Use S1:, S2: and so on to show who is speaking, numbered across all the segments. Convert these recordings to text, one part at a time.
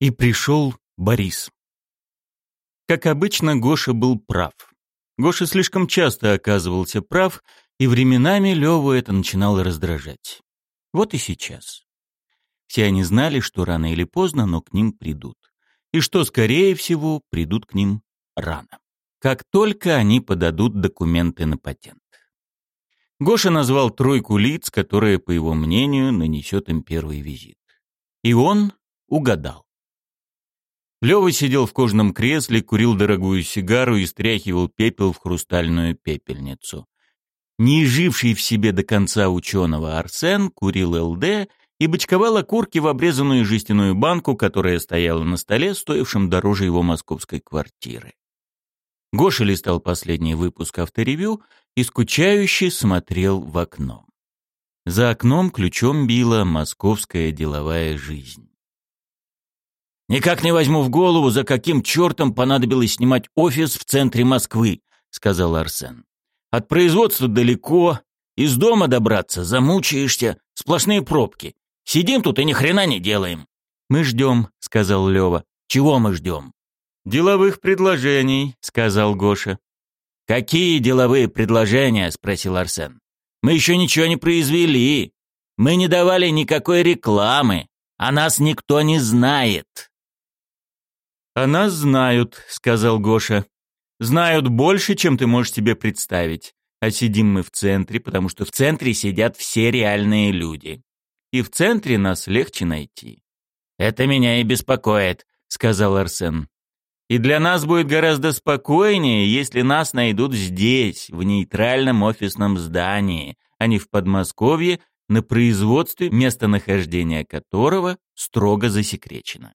S1: И пришел Борис. Как обычно, Гоша был прав. Гоша слишком часто оказывался прав, и временами Леву это начинало раздражать. Вот и сейчас. Все они знали, что рано или поздно, но к ним придут. И что, скорее всего, придут к ним рано. Как только они подадут документы на патент. Гоша назвал тройку лиц, которые, по его мнению, нанесет им первый визит. И он угадал. Лёва сидел в кожаном кресле, курил дорогую сигару и стряхивал пепел в хрустальную пепельницу. Не живший в себе до конца ученого Арсен курил ЛД и бочковал окурки в обрезанную жестяную банку, которая стояла на столе, стоившем дороже его московской квартиры. Гоша листал последний выпуск авторевью и скучающе смотрел в окно. За окном ключом била московская деловая жизнь. «Никак не возьму в голову, за каким чертом понадобилось снимать офис в центре Москвы», — сказал Арсен. «От производства далеко, из дома добраться замучаешься, сплошные пробки. Сидим тут и ни хрена не делаем». «Мы ждем», — сказал Лева. «Чего мы ждем?» «Деловых предложений», — сказал Гоша. «Какие деловые предложения?» — спросил Арсен. «Мы еще ничего не произвели. Мы не давали никакой рекламы, а нас никто не знает». «О нас знают», — сказал Гоша. «Знают больше, чем ты можешь себе представить. А сидим мы в центре, потому что в центре сидят все реальные люди. И в центре нас легче найти». «Это меня и беспокоит», — сказал Арсен. «И для нас будет гораздо спокойнее, если нас найдут здесь, в нейтральном офисном здании, а не в Подмосковье, на производстве, местонахождение которого строго засекречено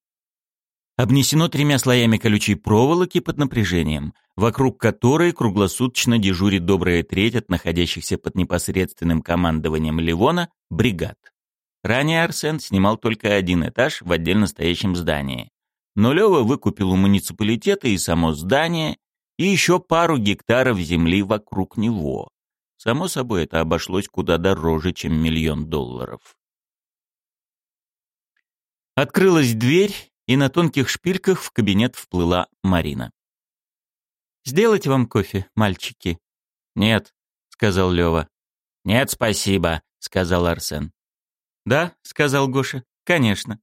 S1: обнесено тремя слоями колючей проволоки под напряжением, вокруг которой круглосуточно дежурит добрая треть от находящихся под непосредственным командованием Ливона бригад. Ранее Арсен снимал только один этаж в отдельно стоящем здании. Но Лёва выкупил у муниципалитета и само здание, и еще пару гектаров земли вокруг него. Само собой, это обошлось куда дороже, чем миллион долларов. Открылась дверь, и на тонких шпильках в кабинет вплыла Марина. «Сделать вам кофе, мальчики?» «Нет», — сказал Лёва. «Нет, спасибо», — сказал Арсен. «Да», — сказал Гоша, — «конечно».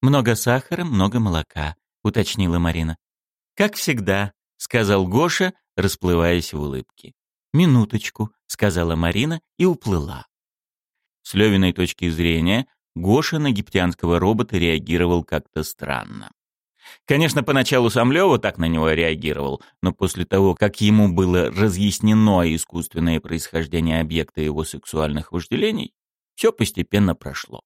S1: «Много сахара, много молока», — уточнила Марина. «Как всегда», — сказал Гоша, расплываясь в улыбке. «Минуточку», — сказала Марина и уплыла. С Левиной точки зрения, Гоша на египтянского робота реагировал как-то странно. Конечно, поначалу сам Лёва так на него реагировал, но после того, как ему было разъяснено искусственное происхождение объекта его сексуальных вожделений, все постепенно прошло.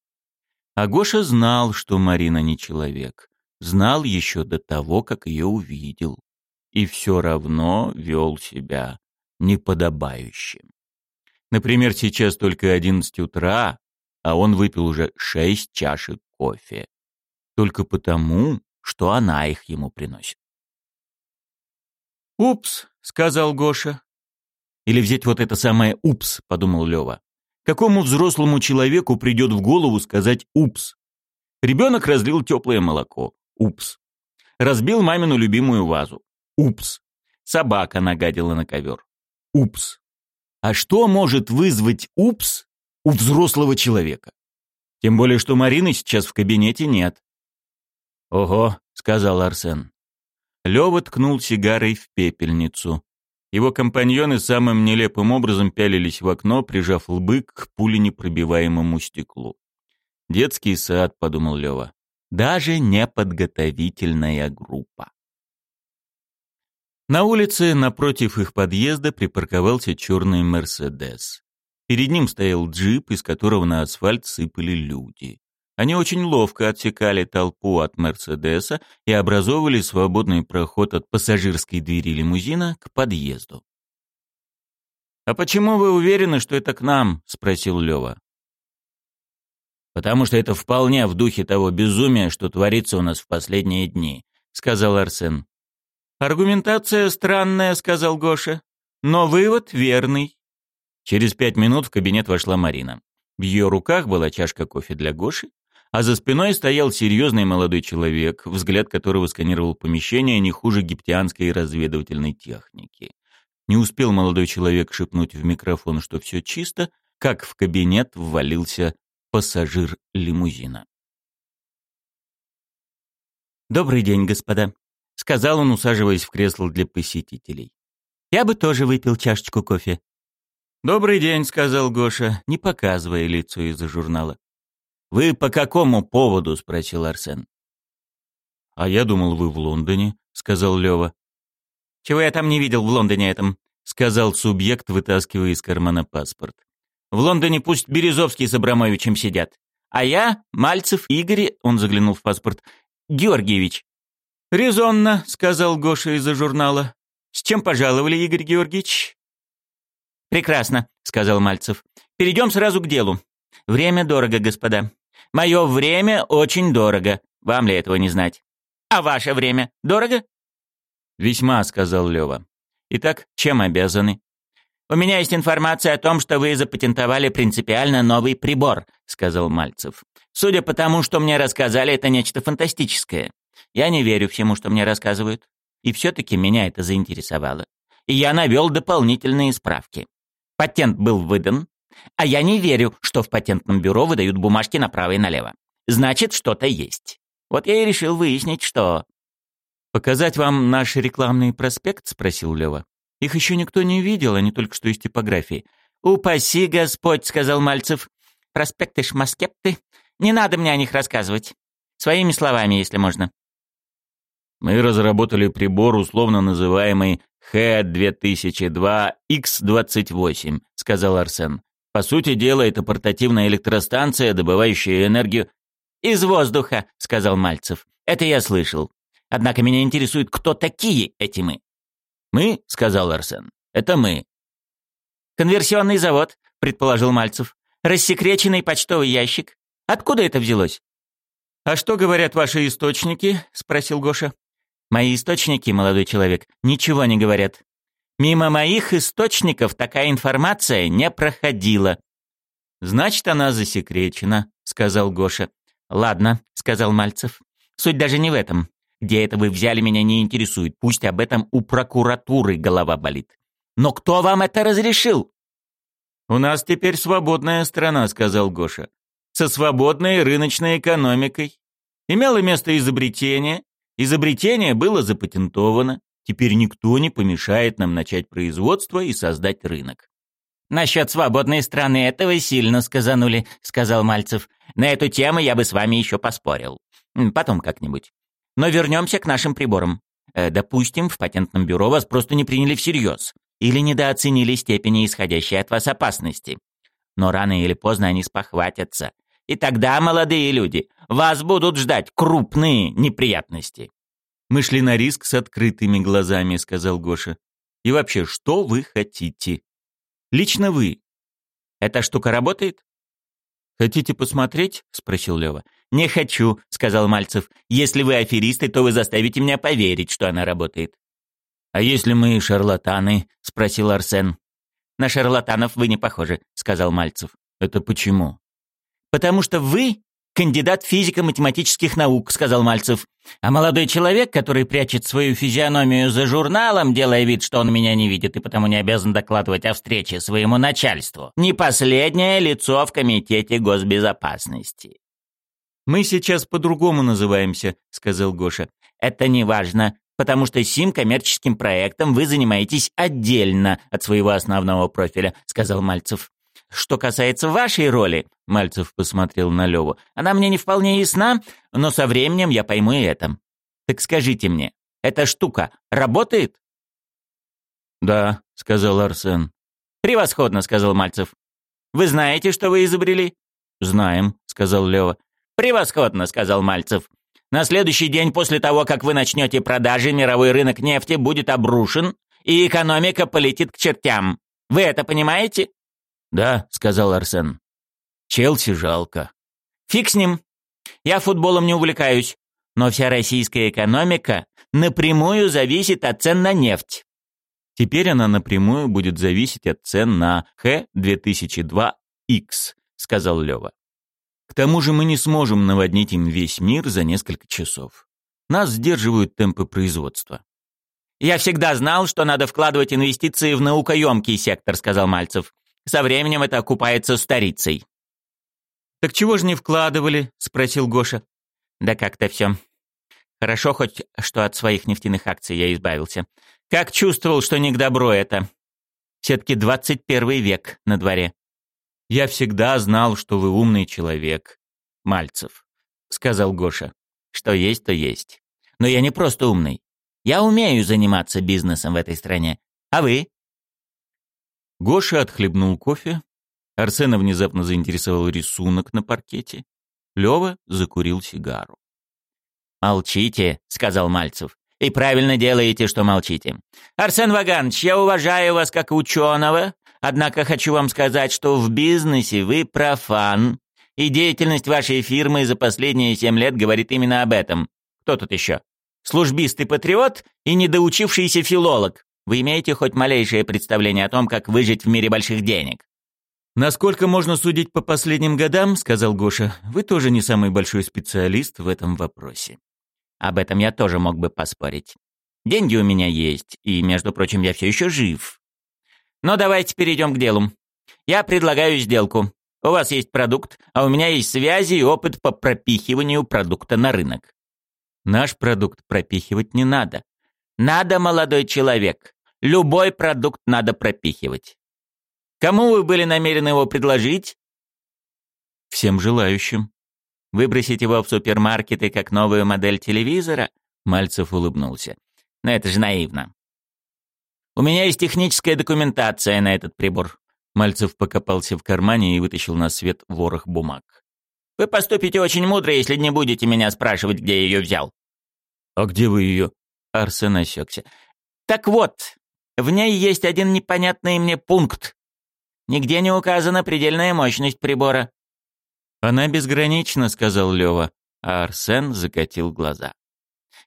S1: А Гоша знал, что Марина не человек. Знал еще до того, как ее увидел. И все равно вел себя неподобающим. Например, сейчас только одиннадцать утра, а он выпил уже шесть чашек кофе. Только потому, что она их ему приносит. «Упс», — сказал Гоша. «Или взять вот это самое «упс», — подумал Лева. Какому взрослому человеку придет в голову сказать «упс»? Ребенок разлил теплое молоко. Упс. Разбил мамину любимую вазу. Упс. Собака нагадила на ковер. Упс. А что может вызвать упс у взрослого человека. Тем более, что Марины сейчас в кабинете нет. «Ого», — сказал Арсен. Лёва ткнул сигарой в пепельницу. Его компаньоны самым нелепым образом пялились в окно, прижав лбы к пуленепробиваемому стеклу. «Детский сад», — подумал Лёва. «Даже не подготовительная группа». На улице напротив их подъезда припарковался черный «Мерседес». Перед ним стоял джип, из которого на асфальт сыпали люди. Они очень ловко отсекали толпу от «Мерседеса» и образовывали свободный проход от пассажирской двери лимузина к подъезду. «А почему вы уверены, что это к нам?» — спросил Лёва. «Потому что это вполне в духе того безумия, что творится у нас в последние дни», — сказал Арсен. «Аргументация странная», — сказал Гоша, — «но вывод верный». Через пять минут в кабинет вошла Марина. В ее руках была чашка кофе для Гоши, а за спиной стоял серьезный молодой человек, взгляд которого сканировал помещение не хуже египтянской разведывательной техники. Не успел молодой человек шепнуть в микрофон, что все чисто, как в кабинет ввалился пассажир лимузина.
S2: «Добрый день, господа», — сказал он, усаживаясь в кресло для посетителей. «Я бы тоже выпил чашечку кофе».
S1: «Добрый день», — сказал Гоша, не показывая лицо из-за журнала. «Вы по какому поводу?» — спросил Арсен. «А я думал, вы в Лондоне», — сказал Лёва.
S2: «Чего я там не видел в Лондоне этом?»
S1: — сказал субъект, вытаскивая из кармана паспорт.
S2: «В Лондоне пусть Березовский с Абрамовичем сидят. А я, Мальцев Игорь, он заглянул в паспорт, Георгиевич».
S1: «Резонно», — сказал Гоша из-за журнала. «С чем пожаловали, Игорь Георгиевич?»
S2: «Прекрасно», — сказал Мальцев. «Перейдем сразу к делу. Время дорого, господа. Мое время очень дорого. Вам ли этого не знать? А ваше время дорого?»
S1: «Весьма», — сказал Лева. «Итак, чем обязаны?»
S2: «У меня есть информация о том, что вы запатентовали принципиально новый прибор», — сказал Мальцев. «Судя по тому, что мне рассказали, это нечто фантастическое. Я не верю всему, что мне рассказывают. И все-таки меня это заинтересовало. И я навел дополнительные справки. Патент был выдан, а я не верю, что в патентном бюро выдают бумажки направо и налево. Значит, что-то есть. Вот я и решил выяснить, что...
S1: «Показать вам наш рекламный проспект?» — спросил Лева. «Их еще никто не видел, они только что из типографии».
S2: «Упаси Господь», — сказал Мальцев. «Проспекты шмаскепты. Не надо мне о них рассказывать. Своими словами, если можно».
S1: Мы разработали прибор, условно называемый Х-2002Х-28, сказал Арсен. По сути дела, это портативная электростанция, добывающая энергию...
S2: «Из воздуха», — сказал Мальцев. «Это я слышал. Однако меня интересует, кто такие эти мы?»
S1: «Мы», — сказал Арсен, — «это мы».
S2: «Конверсионный завод», — предположил Мальцев. «Рассекреченный почтовый ящик. Откуда это взялось?»
S1: «А что говорят ваши источники?» — спросил Гоша.
S2: «Мои источники, молодой человек, ничего не говорят. Мимо моих источников такая информация не проходила».
S1: «Значит, она засекречена», — сказал Гоша.
S2: «Ладно», — сказал Мальцев. «Суть даже не в этом. Где это вы взяли, меня не интересует. Пусть об этом у прокуратуры голова болит. Но кто вам это разрешил?»
S1: «У нас теперь свободная страна», — сказал Гоша. «Со свободной рыночной экономикой. Имело место изобретение. Изобретение было запатентовано. Теперь никто не помешает нам начать производство и создать рынок.
S2: «Насчет свободной страны этого сильно сказанули», — сказал Мальцев. «На эту тему я бы с вами еще поспорил. Потом как-нибудь. Но вернемся к нашим приборам. Э, допустим, в патентном бюро вас просто не приняли всерьез или недооценили степени исходящей от вас опасности. Но рано или поздно они спохватятся. И тогда, молодые люди, вас будут ждать крупные неприятности.
S1: «Мы шли на риск с открытыми глазами», — сказал Гоша. «И вообще, что вы хотите? Лично вы. Эта штука работает?» «Хотите посмотреть?» — спросил Лева.
S2: «Не хочу», — сказал Мальцев. «Если вы аферисты, то вы заставите меня поверить, что она работает».
S1: «А если мы шарлатаны?» — спросил Арсен.
S2: «На шарлатанов вы не похожи», — сказал Мальцев.
S1: «Это почему?»
S2: «Потому что вы кандидат физико-математических наук», — сказал Мальцев. «А молодой человек, который прячет свою физиономию за журналом, делая вид, что он меня не видит и потому не обязан докладывать о встрече своему начальству, не последнее лицо в Комитете госбезопасности».
S1: «Мы сейчас по-другому называемся», — сказал Гоша.
S2: «Это не важно, потому что сим коммерческим проектом вы занимаетесь отдельно от своего основного профиля», — сказал Мальцев. Что касается вашей роли, Мальцев посмотрел на Леву, она мне не вполне ясна, но со временем я пойму и это. Так скажите мне, эта штука работает?
S1: Да, сказал Арсен.
S2: Превосходно, сказал Мальцев. Вы знаете, что вы изобрели?
S1: Знаем, сказал Лева.
S2: Превосходно, сказал Мальцев. На следующий день после того, как вы начнете продажи, мировой рынок нефти будет обрушен, и экономика полетит к чертям. Вы это понимаете?
S1: «Да», — сказал Арсен. «Челси жалко».
S2: «Фиг с ним. Я футболом не увлекаюсь. Но вся российская экономика напрямую зависит от цен на нефть».
S1: «Теперь она напрямую будет зависеть от цен на Х-2002Х», — сказал Лёва. К тому же мы не сможем наводнить им весь мир за несколько часов. Нас сдерживают темпы производства.
S2: «Я всегда знал, что надо вкладывать инвестиции в наукоемкий сектор», — сказал Мальцев. «Со временем это окупается старицей».
S1: «Так чего же не вкладывали?» — спросил Гоша.
S2: «Да как-то все. Хорошо хоть, что от своих нефтяных акций я избавился. Как чувствовал, что не к добру это. Все-таки двадцать первый век на дворе».
S1: «Я всегда знал, что вы умный человек, Мальцев», — сказал Гоша.
S2: «Что есть, то есть. Но я не просто умный. Я умею заниматься бизнесом в этой стране. А вы?»
S1: Гоша отхлебнул кофе. Арсена внезапно заинтересовал рисунок на паркете. Лёва закурил сигару.
S2: «Молчите», — сказал Мальцев. «И правильно делаете, что молчите. Арсен Ваганович, я уважаю вас как ученого, однако хочу вам сказать, что в бизнесе вы профан, и деятельность вашей фирмы за последние семь лет говорит именно об этом. Кто тут еще? службист и патриот и недоучившийся филолог. Вы имеете хоть малейшее представление о том, как выжить в мире больших денег?
S1: «Насколько можно судить по последним годам, — сказал Гоша, — вы тоже не самый большой специалист в этом вопросе».
S2: Об этом я тоже мог бы поспорить. Деньги у меня есть, и, между прочим, я все еще жив. Но давайте перейдем к делу. Я предлагаю сделку. У вас есть продукт, а у меня есть связи и опыт по пропихиванию продукта на рынок.
S1: Наш продукт пропихивать не надо.
S2: Надо, молодой человек. Любой продукт надо пропихивать. Кому вы были намерены его предложить?
S1: Всем желающим.
S2: Выбросить его в супермаркеты как новую модель телевизора? Мальцев улыбнулся. Но это же наивно. У меня есть техническая документация на этот прибор.
S1: Мальцев покопался в кармане и вытащил на свет ворох бумаг.
S2: Вы поступите очень мудро, если не будете меня спрашивать, где я ее взял.
S1: А где вы ее? Арсен осекся.
S2: Так вот, в ней есть один непонятный мне пункт. Нигде не указана предельная мощность прибора.
S1: Она безгранична, сказал Лева, а Арсен закатил глаза.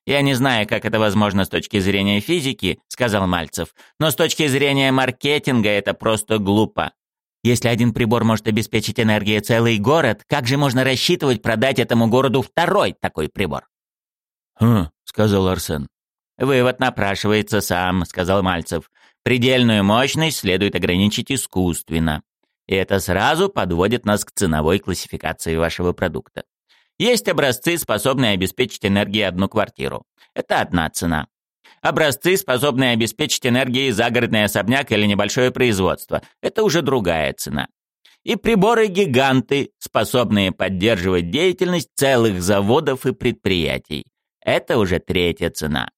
S2: «Я не знаю, как это возможно с точки зрения физики», — сказал Мальцев, «но с точки зрения маркетинга это просто глупо. Если один прибор может обеспечить энергией целый город, как же можно рассчитывать продать этому городу второй такой прибор?
S1: «Хм», — сказал Арсен.
S2: «Вывод напрашивается сам», — сказал Мальцев. «Предельную мощность следует ограничить искусственно. И это сразу подводит нас к ценовой классификации вашего продукта. Есть образцы, способные обеспечить энергией одну квартиру. Это одна цена образцы, способные обеспечить энергией загородный особняк или небольшое производство. Это уже другая цена. И приборы-гиганты, способные поддерживать деятельность целых заводов и предприятий. Это уже третья цена.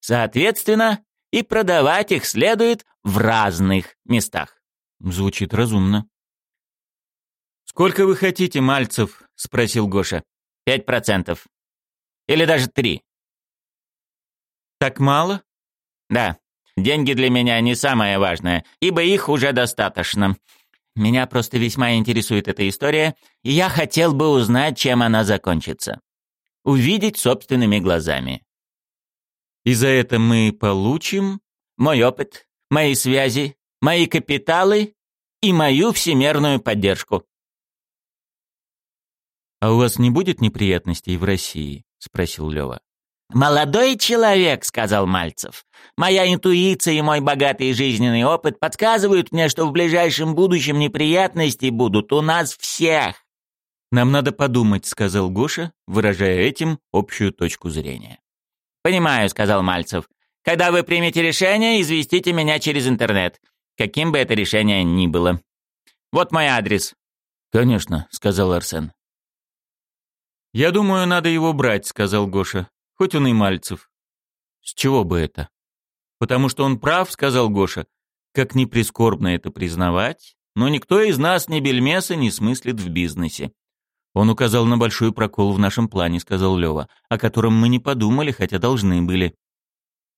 S2: Соответственно, и продавать их следует в разных местах.
S1: Звучит разумно. «Сколько вы хотите, Мальцев?» — спросил Гоша.
S2: «Пять процентов. Или даже три.
S1: Так мало?
S2: Да. Деньги для меня не самое важное, ибо их уже достаточно. Меня просто весьма интересует эта история, и я хотел бы узнать, чем она закончится. Увидеть собственными глазами.
S1: И за это мы получим
S2: мой опыт, мои связи, мои капиталы и мою всемерную поддержку.
S1: «А у вас не будет неприятностей в России?» — спросил Лёва.
S2: «Молодой человек», — сказал Мальцев, — «моя интуиция и мой богатый жизненный опыт подсказывают мне, что в ближайшем будущем неприятности будут у нас всех».
S1: «Нам надо подумать», — сказал Гоша, выражая этим общую точку зрения.
S2: «Понимаю», — сказал Мальцев. «Когда вы примете решение, известите меня через интернет, каким бы это решение ни было. Вот мой адрес».
S1: «Конечно», — сказал Арсен. «Я думаю, надо его брать», — сказал Гоша хоть он и Мальцев. С чего бы это? Потому что он прав, сказал Гоша. Как ни прискорбно это признавать, но никто из нас ни бельмеса не смыслит в бизнесе. Он указал на большой прокол в нашем плане, сказал Лева, о котором мы не подумали, хотя должны были.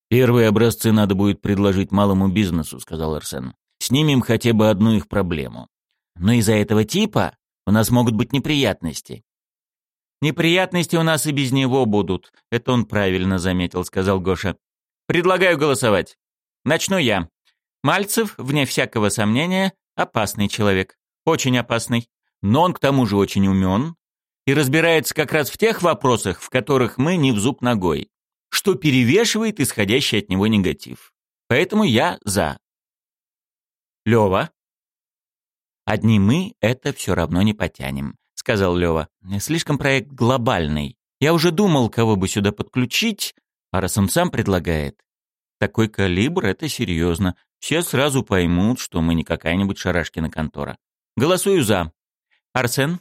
S1: Первые образцы надо будет предложить малому бизнесу, сказал Арсен. Снимем хотя бы одну их проблему. Но из-за этого типа у нас могут быть неприятности. «Неприятности у нас и без него будут», — это он правильно заметил, — сказал Гоша. «Предлагаю голосовать. Начну я. Мальцев, вне всякого сомнения, опасный человек. Очень опасный. Но он к тому же очень умен,
S2: и разбирается как раз в тех вопросах, в которых мы не в зуб ногой, что перевешивает исходящий от него негатив. Поэтому я за. Лёва. Одни мы это все равно не потянем, сказал Лёва. Слишком проект глобальный. Я уже думал, кого бы сюда подключить, а раз он сам предлагает. Такой калибр — это серьезно. Все сразу поймут, что мы не какая-нибудь шарашкина контора. Голосую за. Арсен?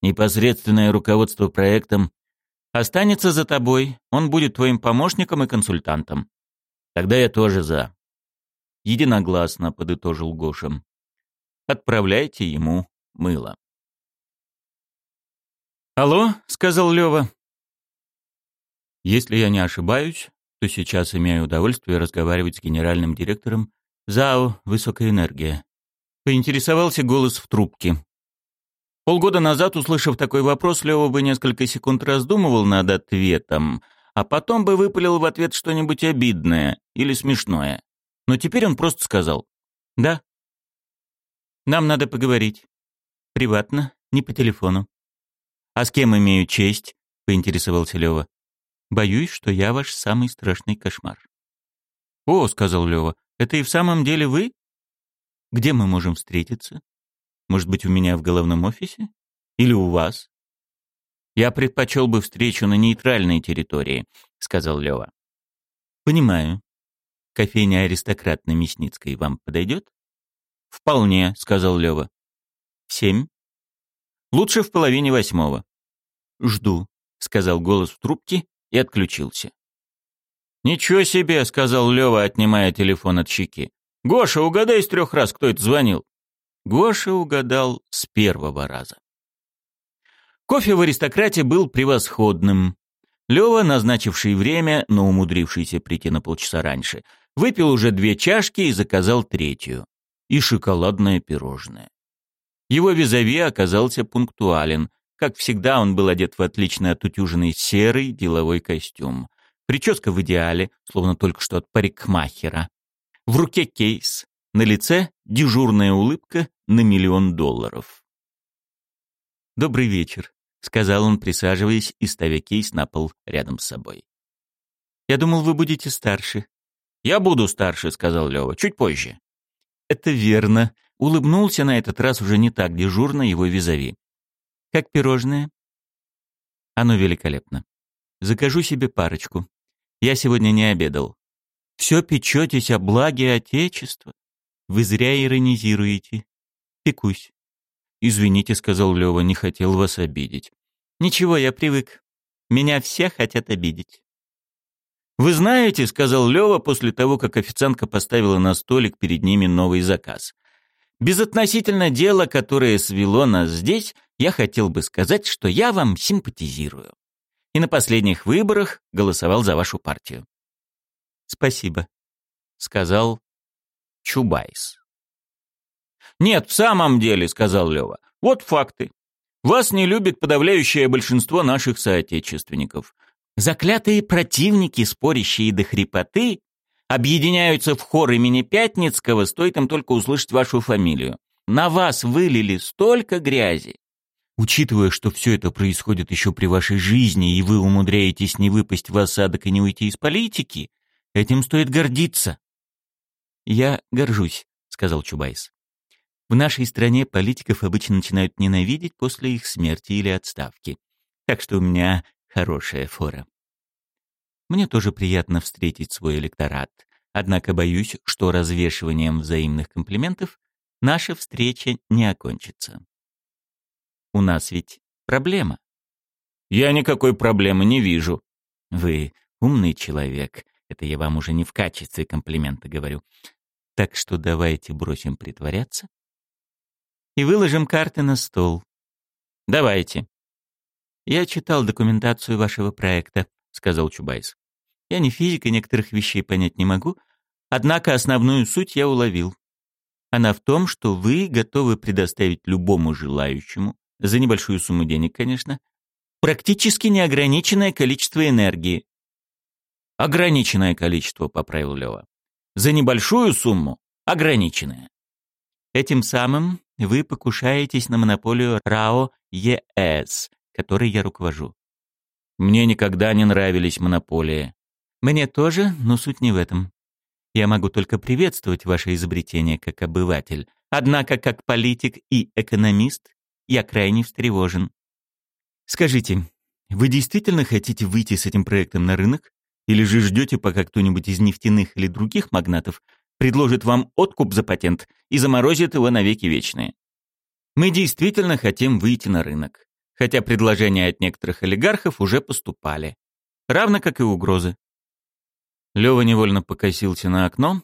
S2: Непосредственное руководство проектом останется за тобой. Он будет твоим помощником и консультантом. Тогда я тоже за. Единогласно подытожил Гоша. Отправляйте ему мыло. «Алло», — сказал Лёва. «Если я не ошибаюсь, то сейчас имею удовольствие разговаривать с генеральным директором ЗАО «Высокая энергия». Поинтересовался голос в трубке. Полгода назад, услышав такой вопрос, Лёва бы несколько секунд раздумывал над ответом, а потом бы выпалил в ответ что-нибудь обидное или смешное. Но теперь он просто сказал «Да». «Нам надо поговорить. Приватно, не по телефону». «А с кем имею честь?» — поинтересовался Лёва. «Боюсь, что я ваш самый страшный кошмар». «О», — сказал Лёва, — «это и в самом деле вы? Где мы можем встретиться? Может быть, у меня в головном офисе? Или у вас?» «Я предпочел бы встречу на нейтральной территории», — сказал Лёва. «Понимаю. Кофейня «Аристократ» на Мясницкой вам подойдет?» «Вполне», — сказал Лёва. «В семь?» Лучше в половине восьмого. «Жду», — сказал голос в трубке и отключился. «Ничего себе», — сказал Лёва, отнимая телефон от щеки. «Гоша, угадай с трех раз, кто это звонил». Гоша угадал с первого раза. Кофе в аристократе был превосходным. Лёва, назначивший время, но умудрившийся прийти на полчаса раньше, выпил уже две чашки и заказал третью. И шоколадное пирожное. Его визави оказался пунктуален. Как всегда, он был одет в отлично отутюженный серый деловой костюм. Прическа в идеале, словно только что от парикмахера. В руке кейс, на лице дежурная улыбка на миллион долларов. «Добрый вечер», — сказал он, присаживаясь и ставя кейс на пол рядом с собой. «Я думал, вы будете старше». «Я буду старше», — сказал Лёва, — «чуть позже». «Это верно», Улыбнулся на этот раз уже не так дежурно его визави. «Как пирожное?» «Оно великолепно. Закажу себе парочку. Я сегодня не обедал. Все печетесь о благе Отечества. Вы зря иронизируете. Пекусь». «Извините», — сказал Лева, — «не хотел вас обидеть». «Ничего, я привык. Меня все хотят обидеть». «Вы знаете», — сказал Лева после того, как официантка поставила на столик перед ними новый заказ. Безотносительно дела, которое свело нас здесь, я хотел бы сказать, что я вам симпатизирую. И на последних выборах голосовал за вашу партию. Спасибо, сказал Чубайс. Нет, в самом деле, сказал Лева. Вот факты. Вас не любит подавляющее большинство наших соотечественников. Заклятые противники, спорящие до хрипоты, объединяются в хор имени Пятницкого, стоит им только услышать вашу фамилию. На вас вылили столько грязи. Учитывая, что все это происходит еще при вашей жизни, и вы умудряетесь не выпасть в осадок и не уйти из политики, этим стоит гордиться. «Я горжусь», — сказал Чубайс. «В нашей стране политиков обычно начинают ненавидеть после их смерти или отставки. Так что у меня хорошая фора». Мне тоже приятно встретить свой электорат. Однако боюсь, что развешиванием взаимных комплиментов наша встреча не окончится. У нас ведь проблема. Я никакой проблемы не вижу. Вы умный человек. Это я вам уже не в качестве комплимента говорю. Так что давайте бросим притворяться и выложим карты на стол. Давайте. Я читал документацию вашего проекта, сказал Чубайс. Я не физик и некоторых вещей понять не могу, однако основную суть я уловил. Она в том, что вы готовы предоставить любому желающему, за небольшую сумму денег, конечно, практически неограниченное количество энергии. Ограниченное количество, поправил Лева. За небольшую сумму ограниченное. Этим самым вы покушаетесь на монополию РАО ЕС, которой я руковожу.
S1: Мне никогда не нравились монополии.
S2: Мне тоже, но суть не в этом. Я могу только приветствовать ваше изобретение как обыватель. Однако, как политик и экономист, я крайне встревожен. Скажите, вы действительно хотите выйти с этим проектом на рынок? Или же ждете, пока кто-нибудь из нефтяных или других магнатов предложит вам откуп за патент и заморозит его навеки вечные? Мы действительно хотим выйти на рынок, хотя предложения от некоторых олигархов уже поступали, равно как и угрозы.
S1: Лёва невольно покосился на окно.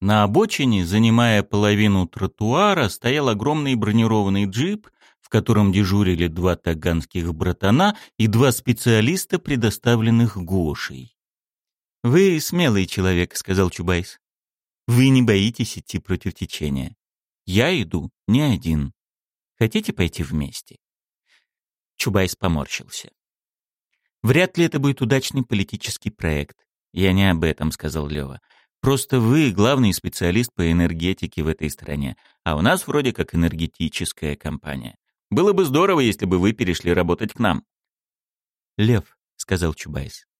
S1: На обочине, занимая половину тротуара, стоял огромный бронированный джип, в котором дежурили два таганских братана и два специалиста, предоставленных Гошей.
S2: «Вы смелый человек», — сказал Чубайс. «Вы не боитесь идти против течения. Я иду не один. Хотите пойти вместе?» Чубайс поморщился. «Вряд ли это будет удачный политический проект. Я не об этом», — сказал Лева. «Просто вы главный специалист по энергетике в этой стране, а у нас вроде как энергетическая компания. Было бы здорово, если бы вы перешли работать к нам». «Лев», — сказал Чубайс, —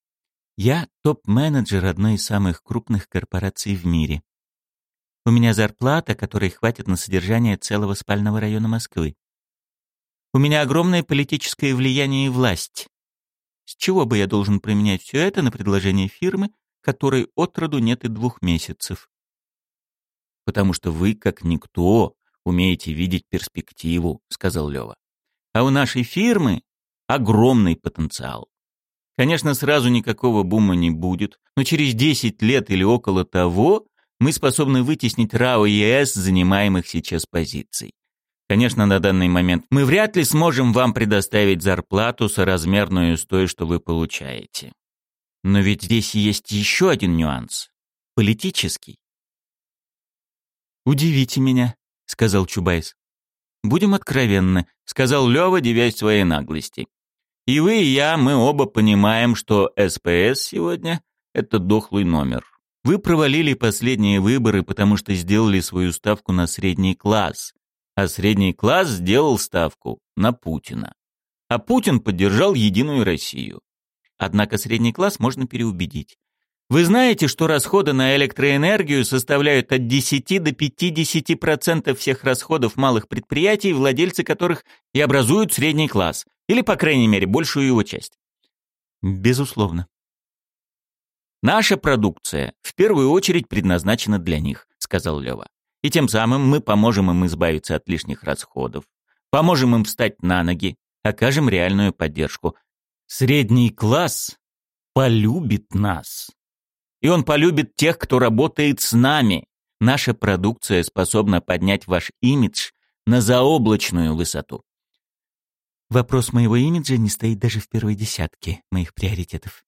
S2: «я топ-менеджер одной из самых крупных корпораций в мире. У меня зарплата, которой хватит на содержание целого спального района Москвы. У меня огромное политическое влияние и власть. С чего бы я должен применять все это на предложение фирмы, которой от роду нет и двух месяцев?
S1: Потому что вы, как никто, умеете видеть перспективу, сказал Лева. А у нашей фирмы огромный потенциал. Конечно, сразу никакого бума не будет, но через 10 лет или около того мы способны вытеснить РАО и ЕС занимаемых сейчас позиций. Конечно, на данный момент мы вряд ли сможем вам предоставить зарплату соразмерную с той, что вы получаете. Но ведь здесь есть еще один нюанс. Политический.
S2: «Удивите меня», — сказал Чубайс. «Будем откровенны», — сказал Лёва, девясь своей наглости. «И вы, и я, мы оба понимаем, что СПС сегодня — это дохлый номер. Вы провалили последние выборы, потому что сделали свою ставку на средний класс, а средний класс сделал ставку на Путина. А Путин поддержал Единую Россию. Однако средний класс можно переубедить. Вы знаете, что расходы на электроэнергию составляют от 10 до 50% всех расходов малых предприятий, владельцы которых и образуют средний класс, или, по крайней мере, большую его часть? Безусловно. Наша продукция в первую очередь предназначена для них, сказал Лева. И тем самым мы поможем им избавиться от лишних расходов, поможем им встать на ноги, окажем реальную поддержку. Средний класс полюбит нас. И он полюбит тех, кто работает с нами. Наша продукция способна поднять ваш имидж на заоблачную высоту. Вопрос моего имиджа не стоит даже в первой десятке моих приоритетов.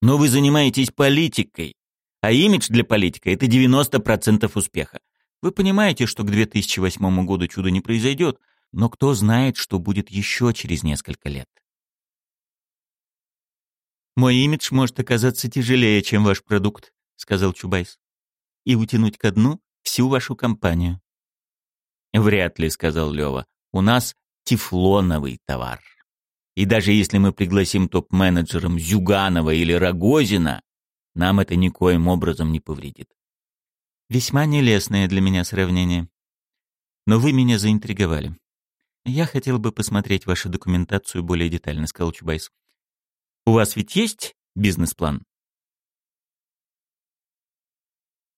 S2: Но вы занимаетесь политикой, а имидж для политика – это 90% успеха. Вы понимаете, что к 2008 году чудо не произойдет, но кто знает, что будет еще через несколько лет. «Мой имидж может оказаться тяжелее, чем ваш продукт», — сказал Чубайс. «И утянуть ко дну всю вашу компанию».
S1: «Вряд ли», — сказал Лева. «У нас тефлоновый товар». И даже если мы пригласим топ-менеджером Зюганова или Рогозина, нам это никоим образом не повредит.
S2: Весьма нелестное для меня сравнение. Но вы меня заинтриговали. Я хотел бы посмотреть вашу документацию более детально, сказал Чубайс. У вас ведь есть бизнес-план?